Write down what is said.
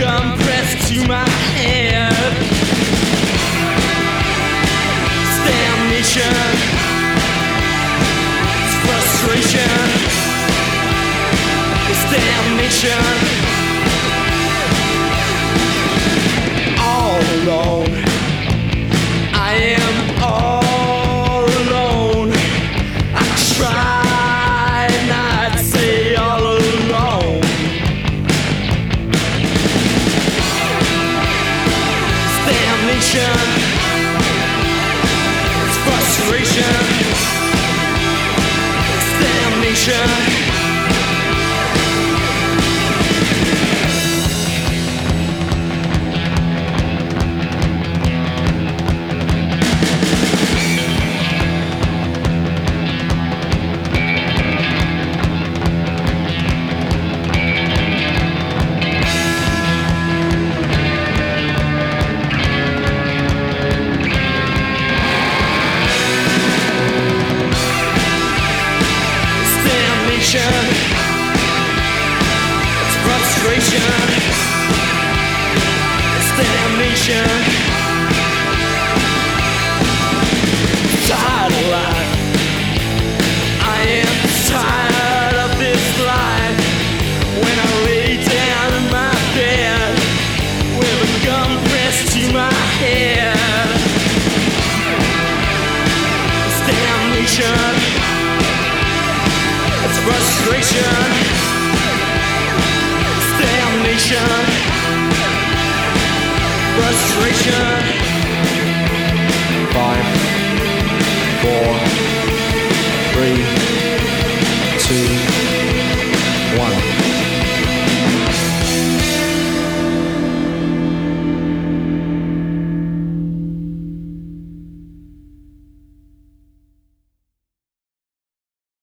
compressed to my head. Damnation, it's frustration, it's damnation. It's frustration. It's damnation. Damnation. It's frustration. It's damnation. Tired of life. I am tired of this life. When I lay down in my bed with a gun pressed to my head. Frustration. Frustration.